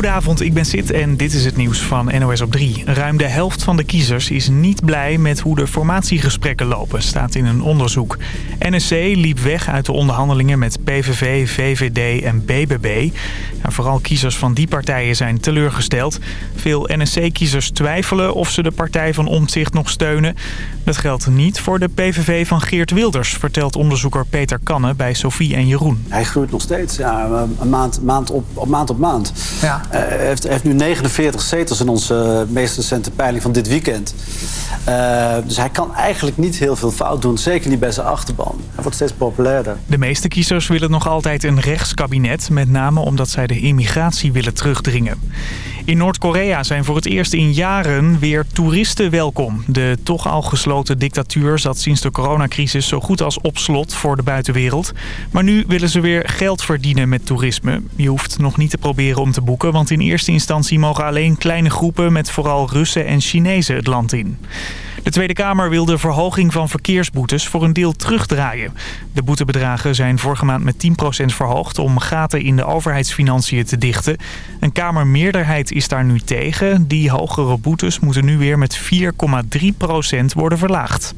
Goedenavond, ik ben Sid en dit is het nieuws van NOS op 3. Ruim de helft van de kiezers is niet blij met hoe de formatiegesprekken lopen, staat in een onderzoek. NSC liep weg uit de onderhandelingen met PVV, VVD en BBB. vooral kiezers van die partijen zijn teleurgesteld. Veel NSC-kiezers twijfelen of ze de partij van Omtzigt nog steunen. Dat geldt niet voor de PVV van Geert Wilders, vertelt onderzoeker Peter Kanne bij Sophie en Jeroen. Hij groeit nog steeds, ja, een maand, maand, op, op maand op maand. Ja. Uh, heeft, heeft nu 49 zetels in onze meest recente peiling van dit weekend. Dus hij kan eigenlijk niet heel veel fout doen, zeker niet bij zijn achterban. Hij wordt steeds populairder. De meeste kiezers willen nog altijd een rechtskabinet, met name omdat zij de immigratie willen terugdringen. In Noord-Korea zijn voor het eerst in jaren weer toeristen welkom. De toch al gesloten dictatuur zat sinds de coronacrisis zo goed als op slot voor de buitenwereld. Maar nu willen ze weer geld verdienen met toerisme. Je hoeft nog niet te proberen om te boeken, want in eerste instantie mogen alleen kleine groepen met vooral Russen en Chinezen het land in. De Tweede Kamer wil de verhoging van verkeersboetes voor een deel terugdraaien. De boetebedragen zijn vorige maand met 10% verhoogd om gaten in de overheidsfinanciën te dichten. Een Kamermeerderheid is daar nu tegen. Die hogere boetes moeten nu weer met 4,3% worden verlaagd.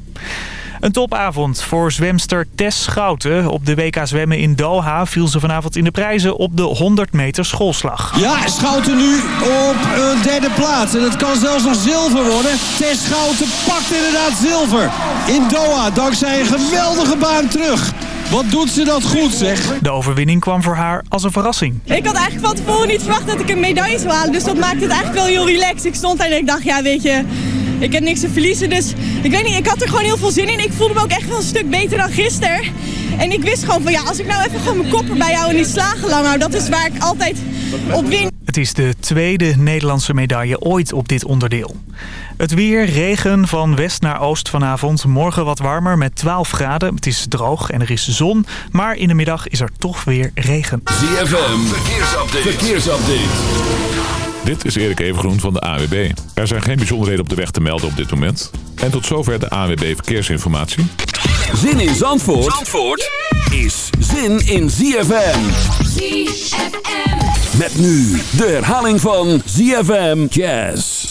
Een topavond voor zwemster Tess Schouten. Op de WK zwemmen in Doha viel ze vanavond in de prijzen op de 100 meter schoolslag. Ja, Schouten nu op een derde plaats. En het kan zelfs nog zilver worden. Tess Schouten pakt inderdaad zilver in Doha. Dankzij een geweldige baan terug. Wat doet ze dat goed, zeg? De overwinning kwam voor haar als een verrassing. Ik had eigenlijk van tevoren niet verwacht dat ik een medaille zou halen. Dus dat maakte het eigenlijk wel heel relaxed. Ik stond daar en ik dacht, ja, weet je, ik heb niks te verliezen. Dus ik weet niet, ik had er gewoon heel veel zin in. Ik voelde me ook echt wel een stuk beter dan gisteren. En ik wist gewoon van, ja, als ik nou even gewoon mijn kop bij jou en die slagen lang hou, dat is waar ik altijd op win. Het is de tweede Nederlandse medaille ooit op dit onderdeel. Het weer, regen van west naar oost vanavond. Morgen wat warmer met 12 graden. Het is droog en er is zon. Maar in de middag is er toch weer regen. ZFM, verkeersupdate. verkeersupdate. Dit is Erik Evengroen van de AWB. Er zijn geen bijzonderheden op de weg te melden op dit moment. En tot zover de AWB Verkeersinformatie. Zin in Zandvoort, Zandvoort is zin in ZFM. ZFM. Met nu de herhaling van ZFM Jazz.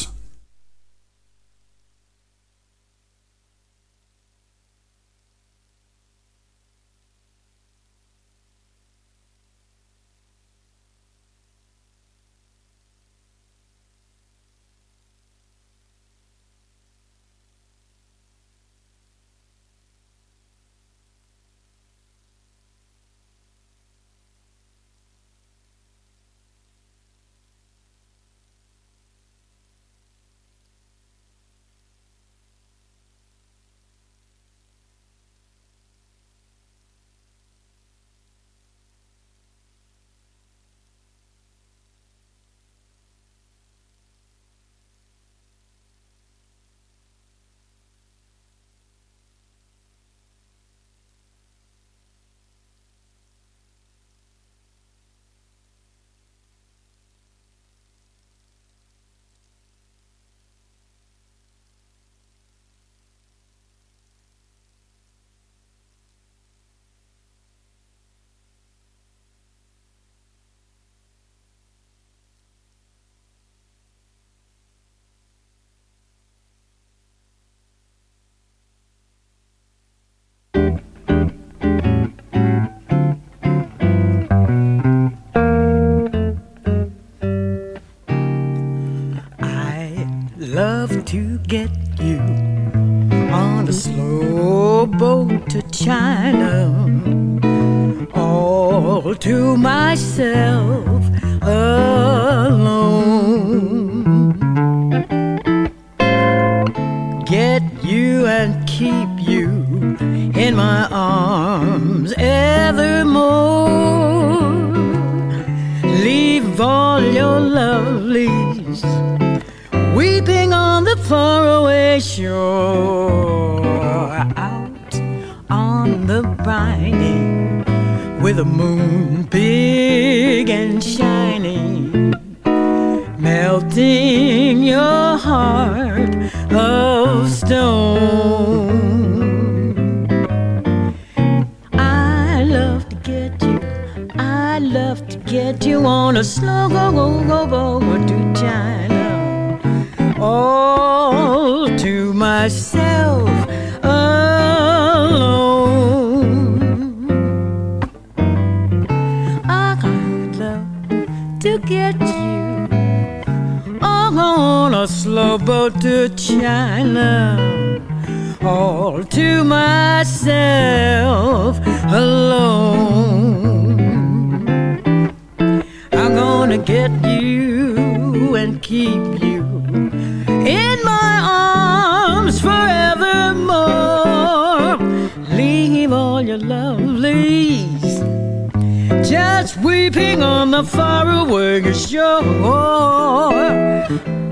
Your lovelies just weeping on the faraway shore.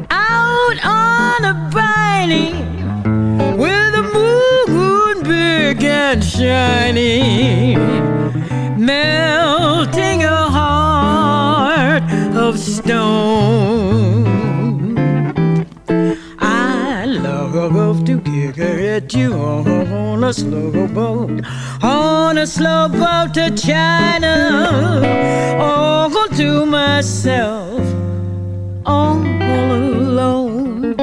Out on a briny with the moon big and shiny, melting your heart of stone. Get you on a slow boat, on a slow boat to China, all to myself, all alone.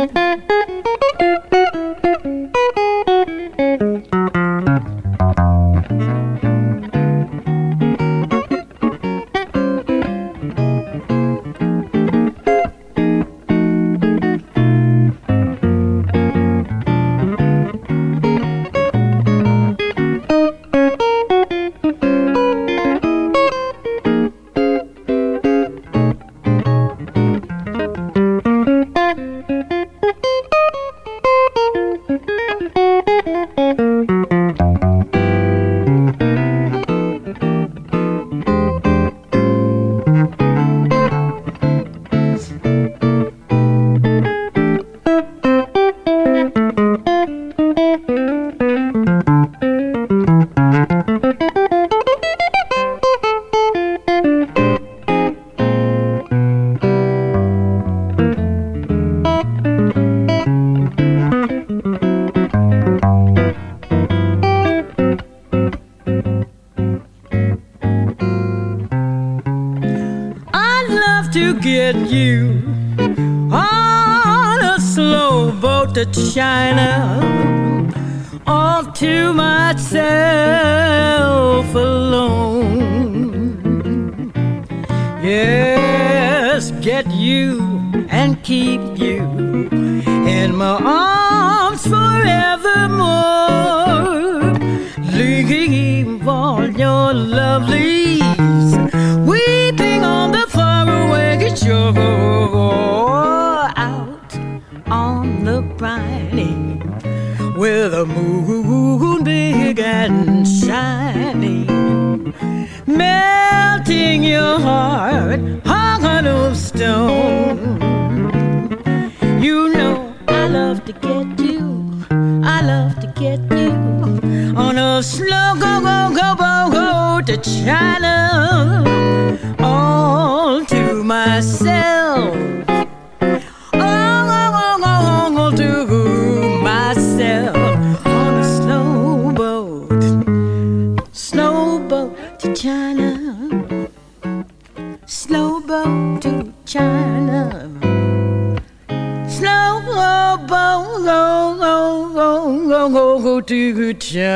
Love to get you on a slow boat to China, all to myself alone. Yes, get you and keep you in my arms forevermore. Leave all your lovelies a moon big and shiny melting your heart heart of stone you know I love to get you I love to get you on a slow go go go go go to China all to myself. Go, go, to China.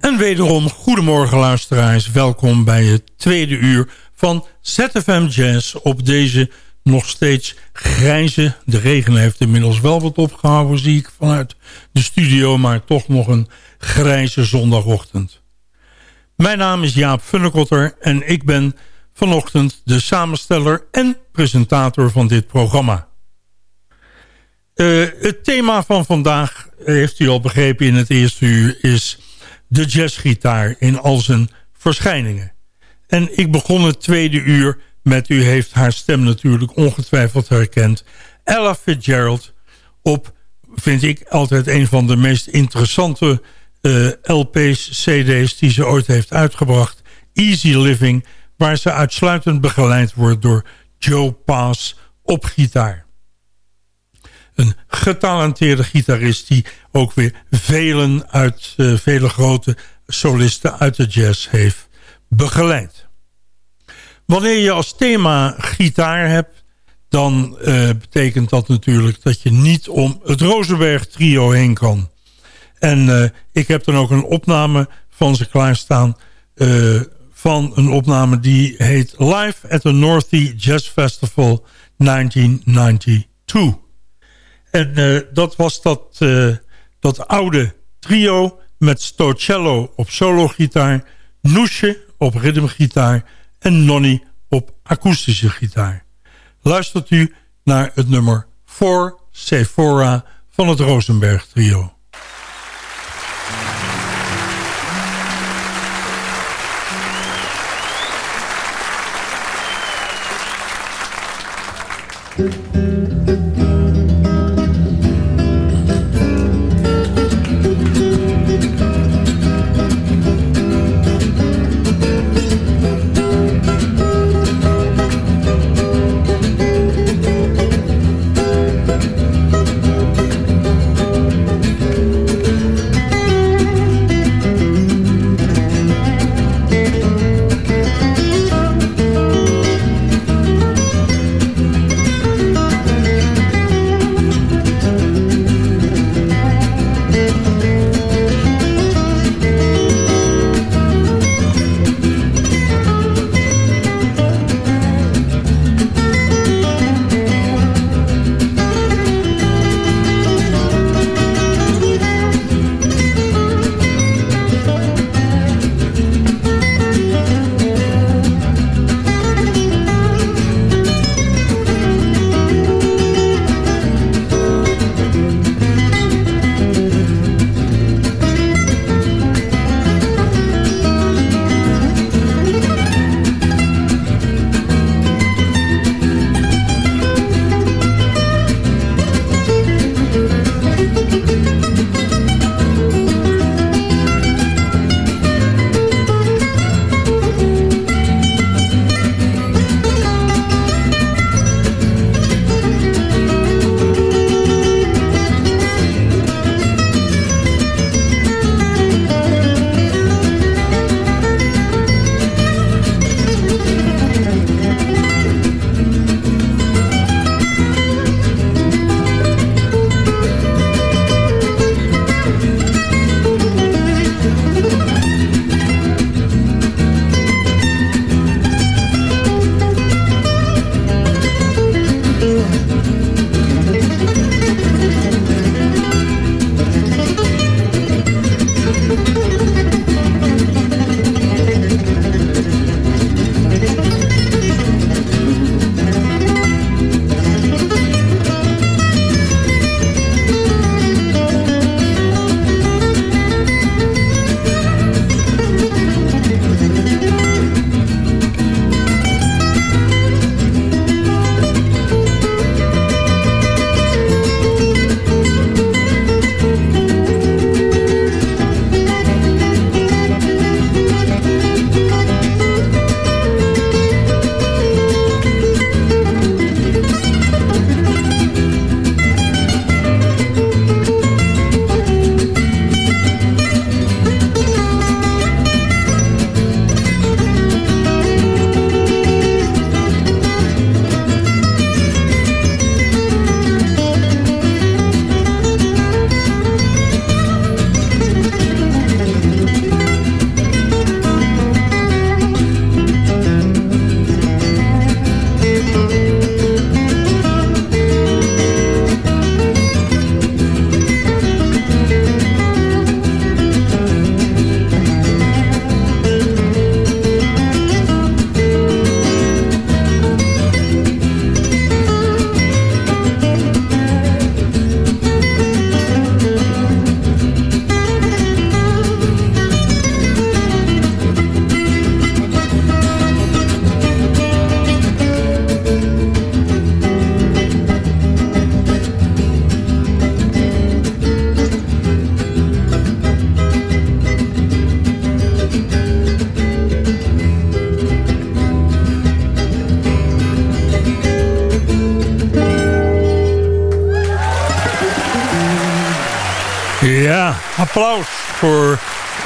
En wederom, goedemorgen luisteraars. Welkom bij het tweede uur van ZFM Jazz op deze nog steeds grijze... De regen heeft inmiddels wel wat opgehouden, zie ik vanuit de studio... maar toch nog een grijze zondagochtend. Mijn naam is Jaap Funnekotter en ik ben vanochtend de samensteller en presentator van dit programma. Uh, het thema van vandaag, heeft u al begrepen in het eerste uur... is de jazzgitaar in al zijn verschijningen. En ik begon het tweede uur met, u heeft haar stem natuurlijk ongetwijfeld herkend... Ella Fitzgerald op, vind ik, altijd een van de meest interessante uh, LP's, CD's... die ze ooit heeft uitgebracht. Easy Living, waar ze uitsluitend begeleid wordt door Joe Pass op gitaar. Een getalenteerde gitarist die ook weer velen uit uh, vele grote solisten uit de jazz heeft begeleid. Wanneer je als thema gitaar hebt... dan uh, betekent dat natuurlijk dat je niet om het Rosenberg trio heen kan. En uh, ik heb dan ook een opname van ze klaarstaan... Van een opname die heet Live at the Northie Jazz Festival 1992. En uh, dat was dat, uh, dat oude trio met Stocello op solo-gitaar... Noesje op ritmegitaar en Nonny op akoestische gitaar. Luistert u naar het nummer 4 Sephora van het Rosenberg trio. Applaus voor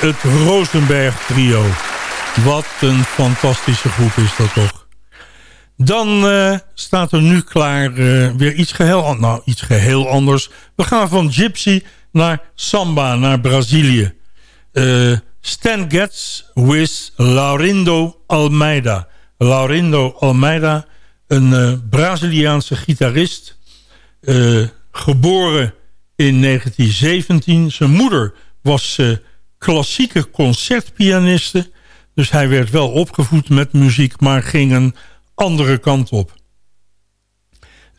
het Rosenberg Trio. Wat een fantastische groep is dat toch. Dan uh, staat er nu klaar uh, weer iets geheel, nou, iets geheel anders. We gaan van Gypsy naar Samba, naar Brazilië. Uh, Stan Getz with Laurindo Almeida. Laurindo Almeida, een Braziliaanse gitarist. geboren in 1917. Zijn moeder was klassieke concertpianiste. Dus hij werd wel opgevoed met muziek, maar ging een andere kant op.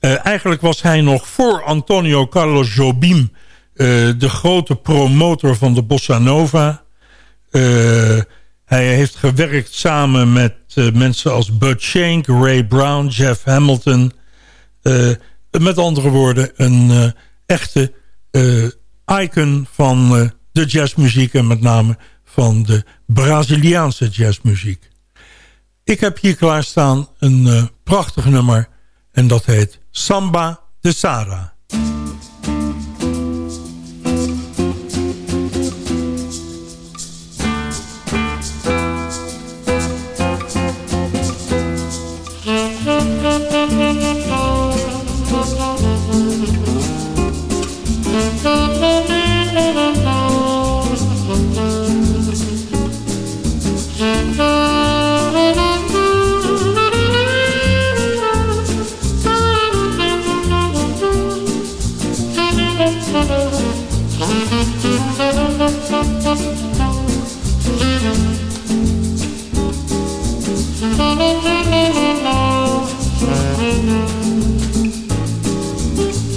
Uh, eigenlijk was hij nog voor Antonio Carlos Jobim... Uh, de grote promotor van de Bossa Nova. Uh, hij heeft gewerkt samen met mensen als Bud Shank, Ray Brown, Jeff Hamilton. met andere woorden, een echte icon van de jazzmuziek... en met name van de Braziliaanse jazzmuziek. Ik heb hier klaarstaan een uh, prachtig nummer en dat heet Samba de Sara.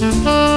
Mm-hmm.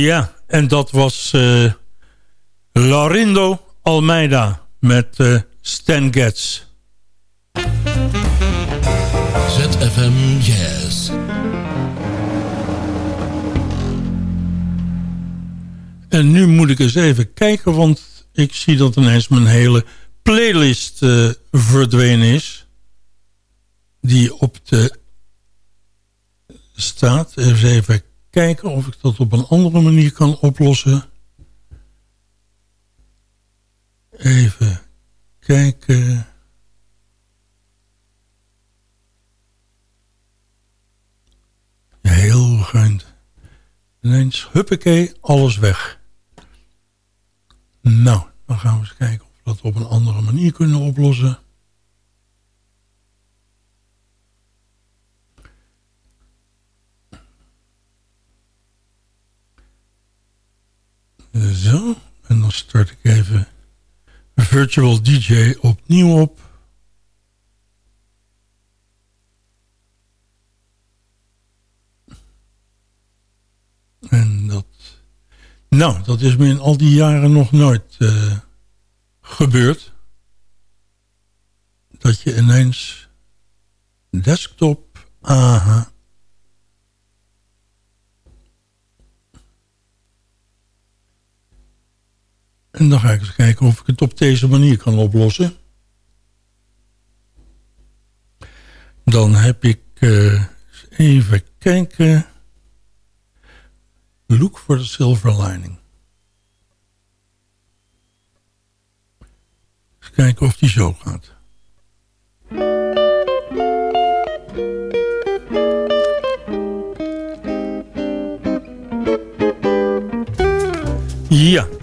Ja, en dat was uh, Larindo Almeida met uh, Stan Getz. ZFM Jazz. En nu moet ik eens even kijken, want ik zie dat ineens mijn hele playlist uh, verdwenen is. Die op de staat. Even kijken of ik dat op een andere manier kan oplossen. Even kijken. Heel goed. Ineens, huppakee, alles weg. Nou, dan gaan we eens kijken of we dat op een andere manier kunnen oplossen. Zo, en dan start ik even Virtual DJ opnieuw op. En dat... Nou, dat is me in al die jaren nog nooit uh, gebeurd. Dat je ineens desktop, aha, En dan ga ik eens kijken of ik het op deze manier kan oplossen. Dan heb ik uh, even kijken. Look for the silver lining. Kijken of die zo gaat. Ja.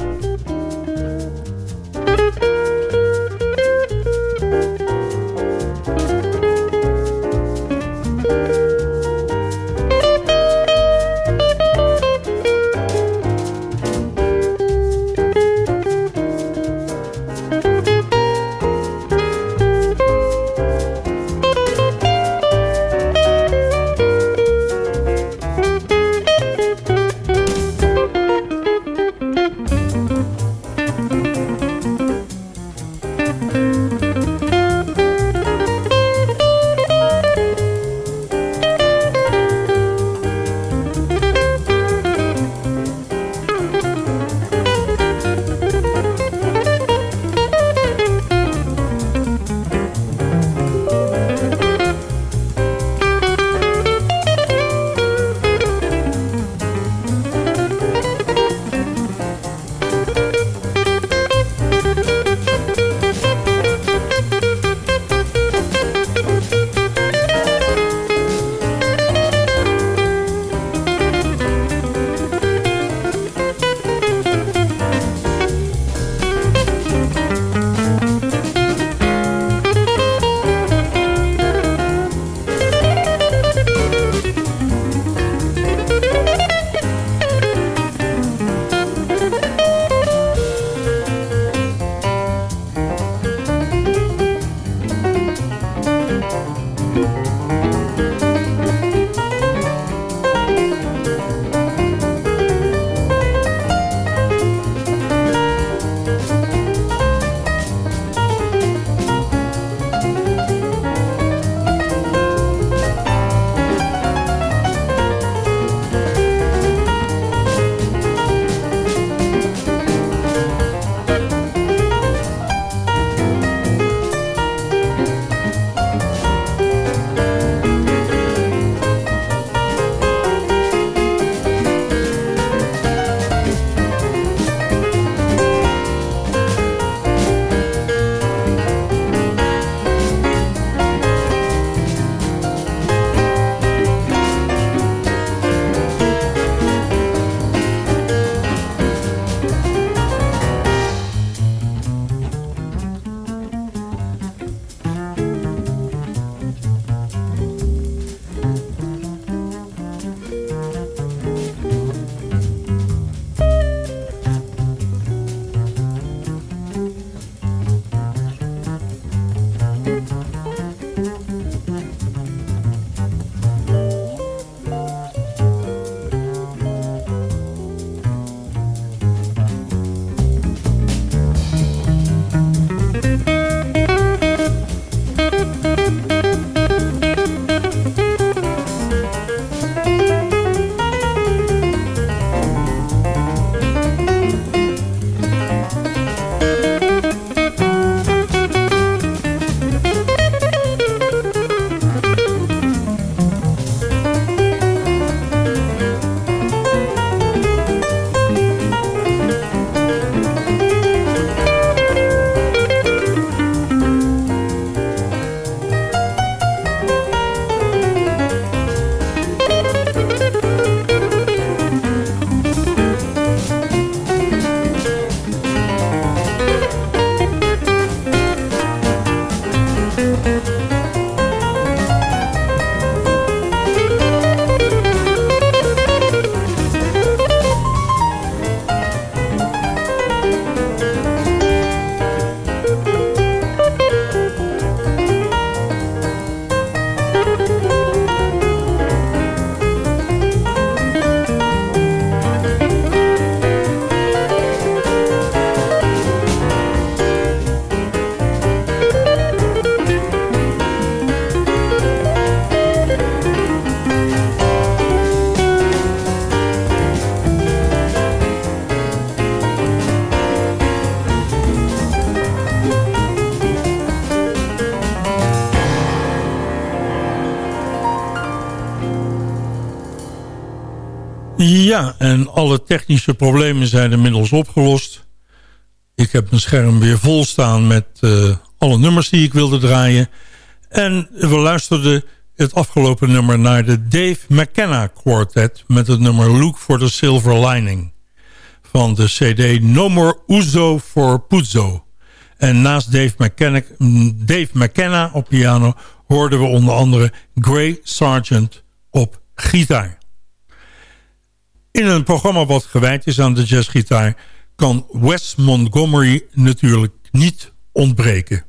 Ja, en alle technische problemen zijn inmiddels opgelost. Ik heb mijn scherm weer vol staan met uh, alle nummers die ik wilde draaien. En we luisterden het afgelopen nummer naar de Dave McKenna Quartet... met het nummer Look for the Silver Lining van de cd No More Uzo for Puzo. En naast Dave McKenna, Dave McKenna op piano hoorden we onder andere Gray Sargent op gitaar. In een programma wat gewijd is aan de jazzgitaar... kan Wes Montgomery natuurlijk niet ontbreken.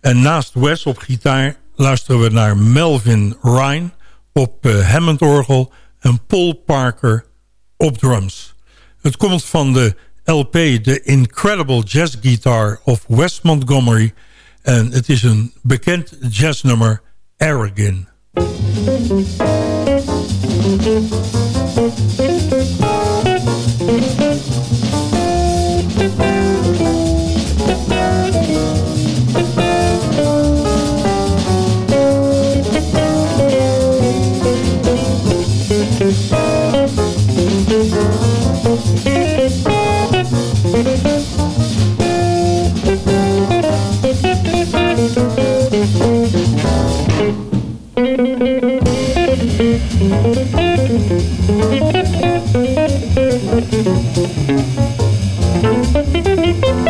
En naast Wes op gitaar luisteren we naar Melvin Ryan op uh, Hammond-orgel... en Paul Parker op drums. Het komt van de LP The Incredible Jazz Guitar of Wes Montgomery... en het is een bekend jazznummer Arrogant. Thank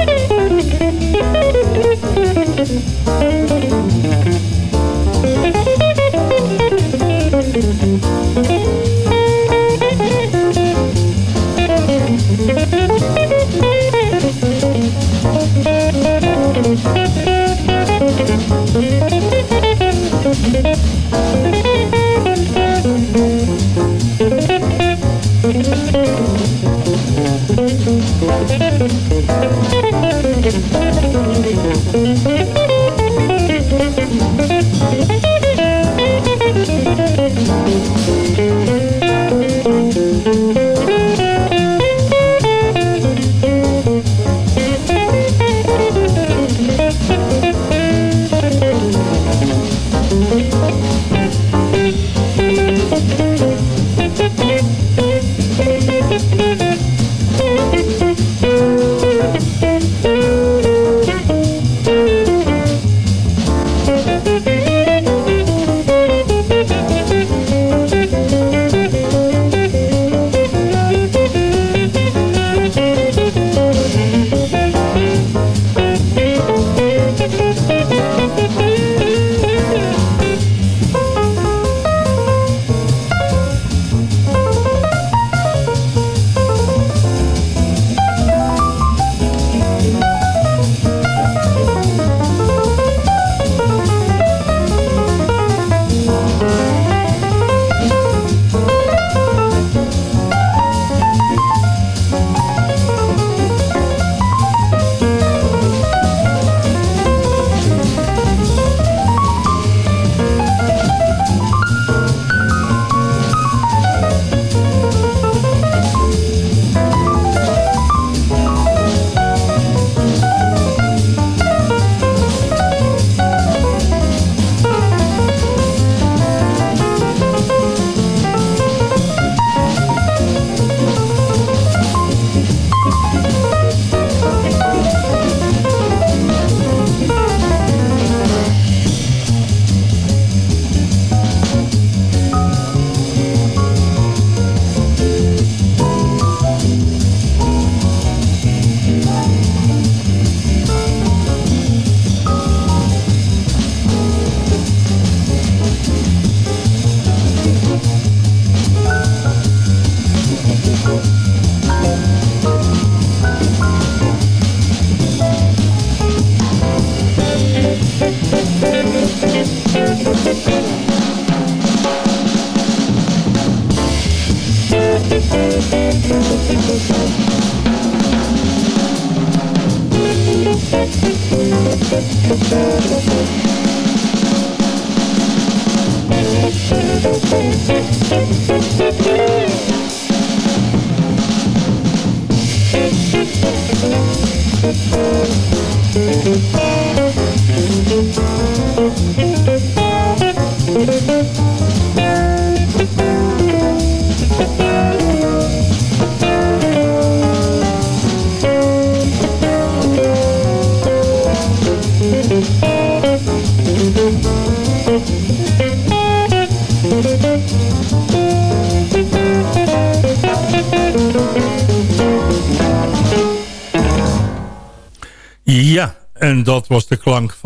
you.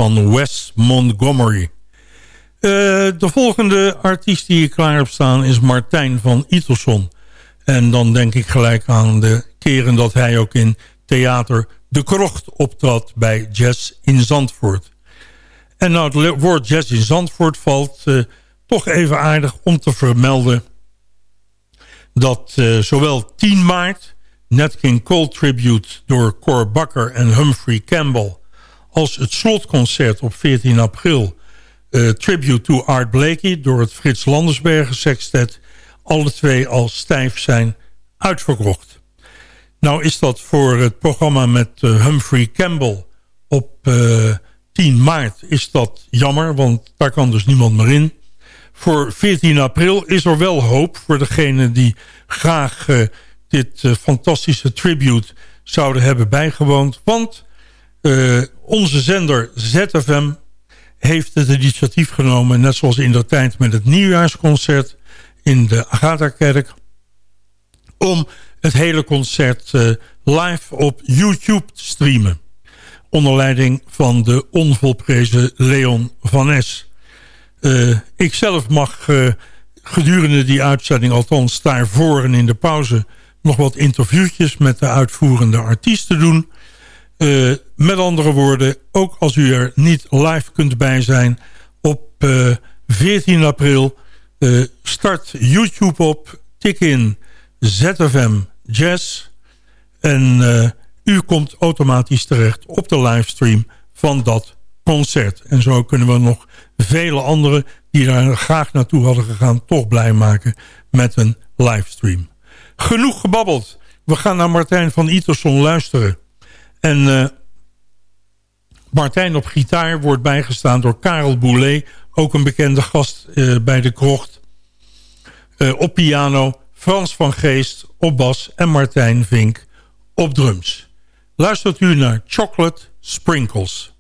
Van Wes Montgomery. Uh, de volgende artiest die ik klaar heb staan is Martijn van Itelson. En dan denk ik gelijk aan de keren dat hij ook in theater De Krocht optrad bij Jazz in Zandvoort. En nou het woord Jazz in Zandvoort valt uh, toch even aardig om te vermelden... dat uh, zowel 10 maart Nat King Cole Tribute door Cor Bakker en Humphrey Campbell... als het slotconcert op 14 april... Uh, Tribute to Art Blakey door het Frits Landersbergen Sextet... alle twee al stijf zijn uitverkocht. Nou is dat voor het programma met uh, Humphrey Campbell op uh, 10 maart is dat jammer, want daar kan dus niemand meer in. Voor 14 april is er wel hoop voor degenen die graag dit fantastische tribute zouden hebben bijgewoond. Want uh, onze zender ZFM heeft het initiatief genomen... net zoals in de tijd met het nieuwjaarsconcert in de Agatha-kerk... om het hele concert live op YouTube te streamen onder leiding van de onvolprezen Leon van Es. Uh, ik zelf mag gedurende die uitzending, althans daarvoor en in de pauze... nog wat interviewtjes met de uitvoerende artiesten doen. Uh, met andere woorden, ook als u er niet live kunt bij zijn... op 14 april start YouTube op, tik in ZFM Jazz... en u komt automatisch terecht op de livestream van dat concert. En zo kunnen we nog vele anderen die daar graag naartoe hadden gegaan... toch blij maken met een livestream. Genoeg gebabbeld. We gaan naar Martijn van Iterson luisteren. En uh, Martijn op gitaar wordt bijgestaan door Karel Boulet... ook een bekende gast uh, bij de krocht. Uh, op piano Frans van Geest op bas en Martijn Vink op drums. Luistert u naar Chocolate Sprinkles.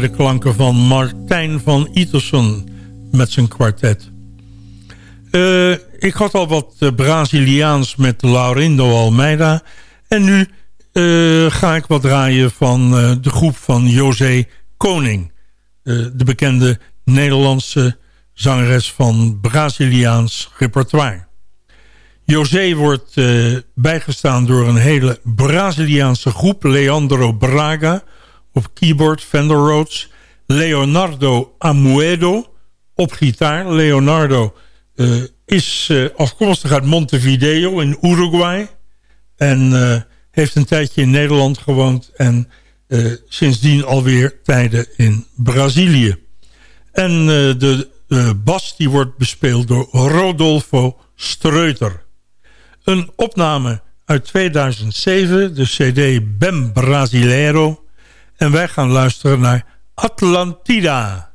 De klanken van Martijn van Iterson met zijn kwartet. Uh, ik had al wat uh, Braziliaans met Laurindo Almeida. En nu uh, ga ik wat draaien van de groep van José Koning. de bekende Nederlandse zangeres van Braziliaans repertoire. José wordt bijgestaan door een hele Braziliaanse groep. Leandro Braga op keyboard, Fender Rhodes. Leonardo Amuedo op gitaar. Leonardo uh, is uh, afkomstig uit Montevideo in Uruguay. En uh, heeft een tijdje in Nederland gewoond. En sindsdien alweer tijden in Brazilië. En de bas die wordt bespeeld door Rodolfo Streuter. Een opname uit 2007, de cd Bem Brasileiro en wij gaan luisteren naar Atlantida.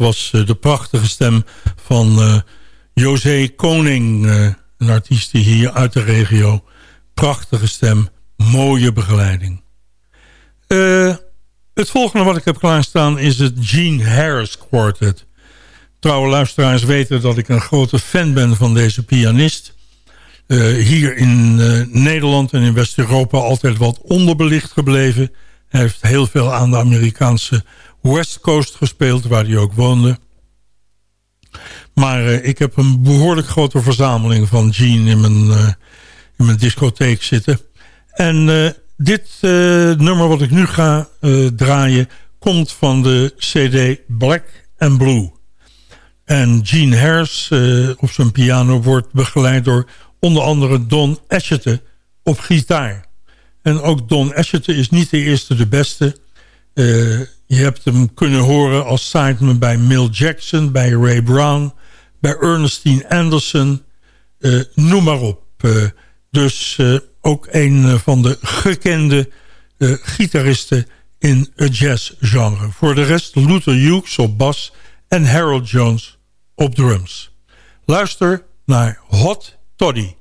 Was eh, de prachtige stem van uh, José Koning. Uh, een artiest die hier uit de regio. Prachtige stem, mooie begeleiding. Het volgende wat ik heb klaarstaan is het Gene Harris Quartet. Trouwe luisteraars weten dat ik een grote fan ben van deze pianist. Hier in Nederland en in West-Europa altijd wat onderbelicht gebleven. Hij heeft heel veel aan de Amerikaanse West Coast gespeeld, waar hij ook woonde. Maar uh, ik heb een behoorlijk grote verzameling van Gene in mijn, in mijn discotheek zitten. En dit nummer wat ik nu ga draaien komt van de CD Black and Blue. En Gene Harris op zijn piano wordt begeleid door onder andere Don Asheton op gitaar. En ook Don Asheton is niet de eerste de beste. Je hebt hem kunnen horen als sideman bij Mill Jackson, bij Ray Brown, bij Ernestine Anderson, uh, noem maar op. Uh, dus ook een van de gekende gitaristen in het jazzgenre. Voor de rest Luther Hughes op bas en Harold Jones op drums. Luister naar Hot Toddy.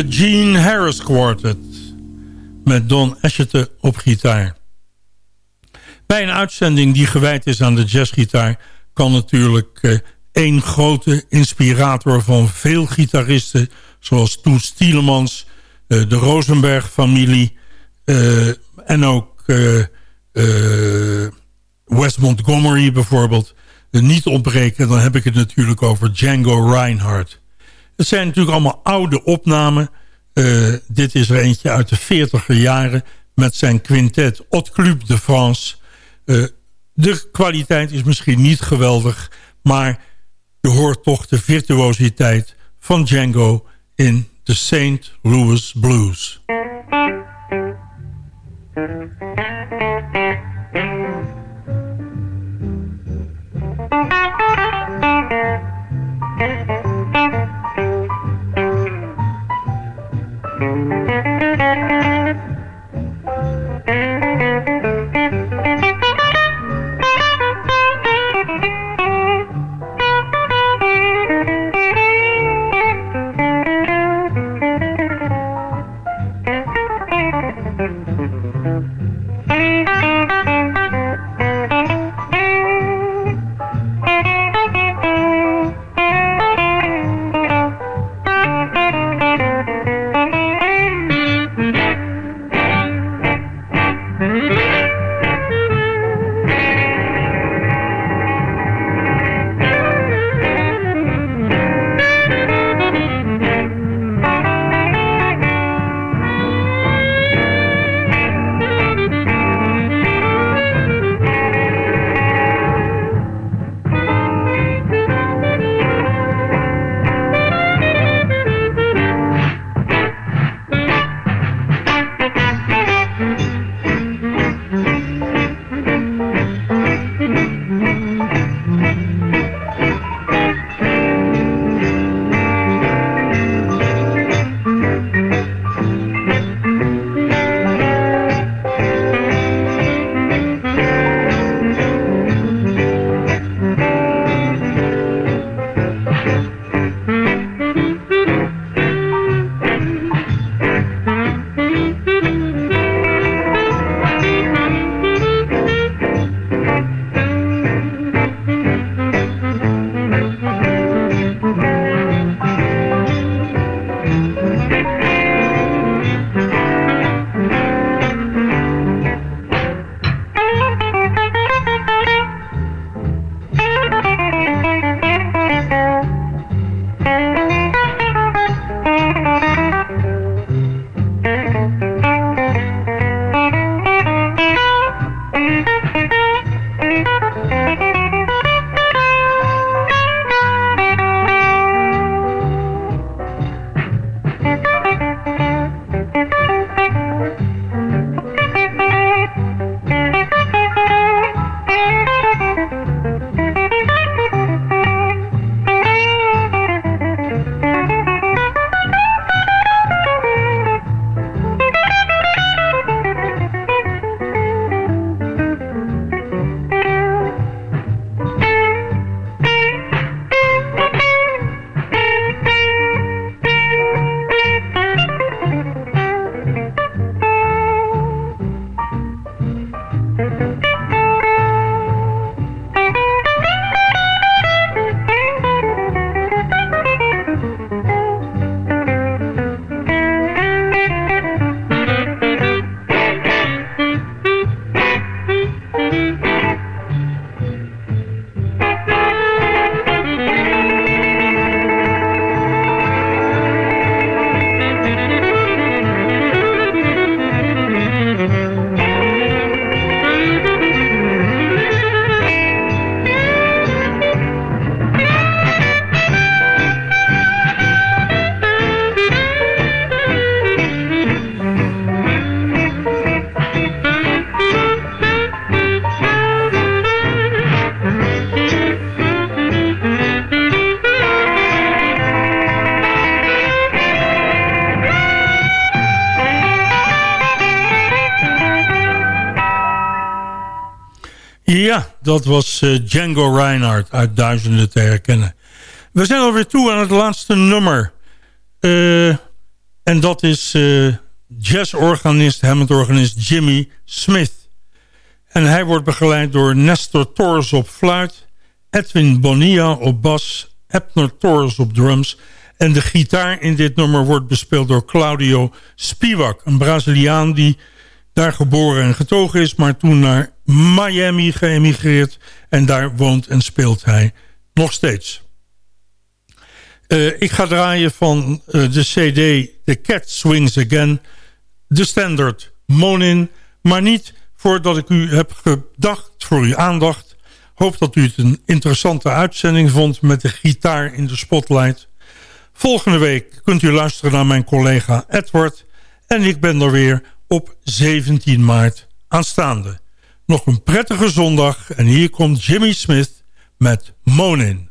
De Gene Harris Quartet. Met Don Asheton op gitaar. Bij een uitzending die gewijd is aan de jazzgitaar... kan natuurlijk uh, één grote inspirator van veel gitaristen... zoals Toet Stielemans, uh, de Rosenberg-familie... Uh, en ook Wes Montgomery bijvoorbeeld... niet ontbreken. Dan heb ik het natuurlijk over Django Reinhardt. Het zijn natuurlijk allemaal oude opnamen. Uh, dit is er eentje uit de 40 jaren met zijn quintet Haute Club de France. Uh, de kwaliteit is misschien niet geweldig, maar je hoort toch de virtuositeit van Django in de St. Louis Blues. Dat was uh, Django Reinhardt uit Duizenden te herkennen. We zijn alweer toe aan het laatste nummer. Uh, En dat is uh, jazzorganist, Hammond-organist Jimmy Smith. En hij wordt begeleid door Nestor Torres op fluit... Edwin Bonilla op bas, Ebner Torres op drums... en de gitaar in dit nummer wordt bespeeld door Claudio Spivak... een Braziliaan die daar geboren en getogen is... maar toen naar Miami geëmigreerd en daar woont en speelt hij nog steeds. Uh, ik ga draaien van uh, de cd The Cat Swings Again... de standard Monin, maar niet voordat ik u heb gedacht voor uw aandacht. Hoop dat u het een interessante uitzending vond met de gitaar in de spotlight. Volgende week kunt u luisteren naar mijn collega Edward. En ik ben er weer op 17 maart aanstaande. Nog een prettige zondag en hier komt Jimmy Smith met Monin.